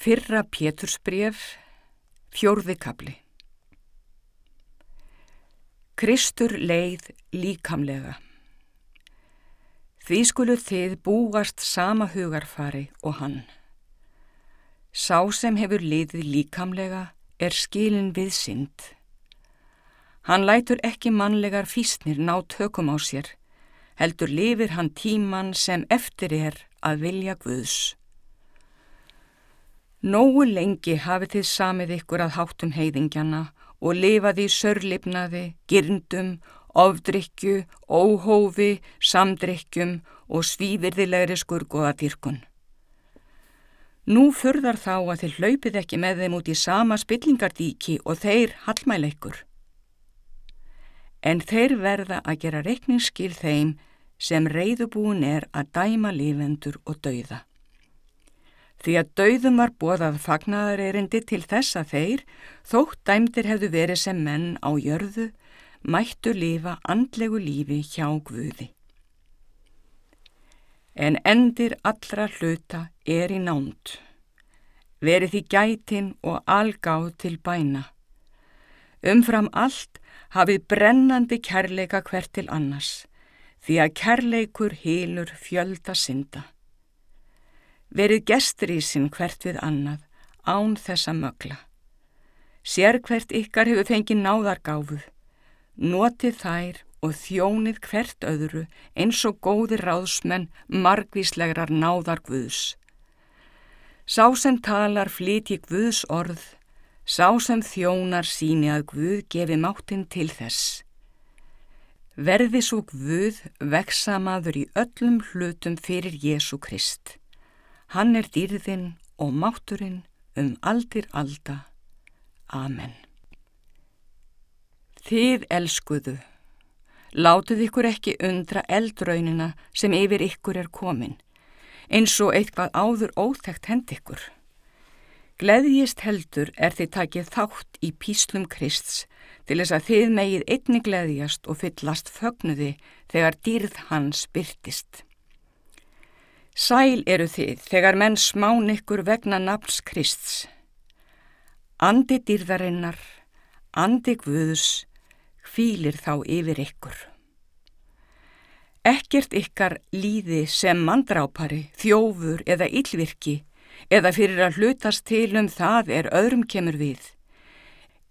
Fyrra Pétursbref, fjórði kabli. Kristur leið líkamlega. Því skulu þið búast sama hugarfari og hann. Sá sem hefur liðið líkamlega er skilin við synd. Hann lætur ekki mannlegar físnir ná tökum á sér, heldur lifir hann tíman sem eftir er að vilja Guðs. Nógu lengi hafið þið samið ykkur að háttum heiðingjana og lifaði í sörlipnaði, girndum, ofdrykju, óhófi, samdrykkjum og svívirðilegri skurgoðadýrkun. Nú förðar þá að þið hlaupið ekki með þeim út í sama spillingardíki og þeir hallmæleikur. En þeir verða að gera reikningsskil þeim sem reyðubúin er að dæma lífendur og dauða því að dauðum var bóðað fagnadarerindi til þess að þeir, þótt dæmdir hefðu verið sem menn á jörðu, mættu lifa andlegu lífi hjá Guði. En endir allra hluta er í nánd. Verið í gætin og algáð til bæna. Umfram allt hafið brennandi kærleika hvert til annars, því að kærleikur hýlur fjölda synda verið gestur í sinn hvert við annað, án þessa mögla. Sér hvert ykkar hefur fengið náðargáfuð, notið þær og þjónið hvert öðru eins og góðir ráðsmenn margvíslegrar náðar Guðs. Sá sem talar flyti Guðs orð, sá sem þjónar síni að Guð gefi máttinn til þess. Verði svo Guð veksamaður í öllum hlutum fyrir Jésu Krist. Hann er dýrðinn og mátturinn um aldir alda. Amen. Þið elskuðu, látuð ykkur ekki undra eldraunina sem yfir ykkur er komin, eins og eitthvað áður óþægt hend ykkur. Gleðjist heldur er þið takið þátt í píslum Krists til þess að þið megið einni gleðjast og fyllast fögnuði þegar dýrð hans byrtist. Sæl eru þið þegar menn smán ykkur vegna nafns Krists. Andi dýrðarinnar, andi Guðus, hvílir þá yfir ykkur. Ekkert ykkar líði sem mandrápari, þjófur eða yllvirki eða fyrir að hlutast til um það er öðrum kemur við.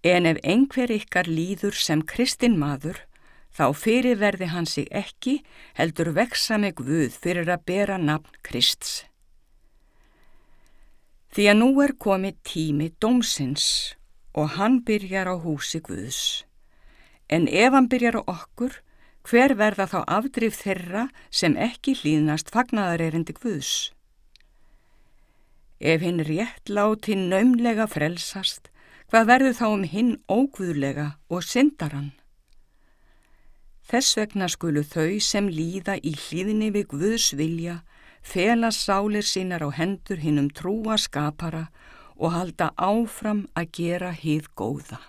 En ef einhver ykkar líður sem kristin maður, þá fyrirverði hann sig ekki heldur veksa með Guð fyrir að bera nafn Krists. Því að nú er komið tími dómsins og hann byrjar á húsi Guðs. En ef hann byrjar á okkur, hver verða þá afdrif þeirra sem ekki hlýðnast fagnadarerindi Guðs? Ef hinn rétt láti naumlega frelsast, hvað verður þá um hinn óguðlega og syndaran? Þess vegna skulu þau sem líða í hlýðinni við Guðs vilja fela sálir sínar á hendur hinnum trúa skapara og halda áfram að gera hið góða.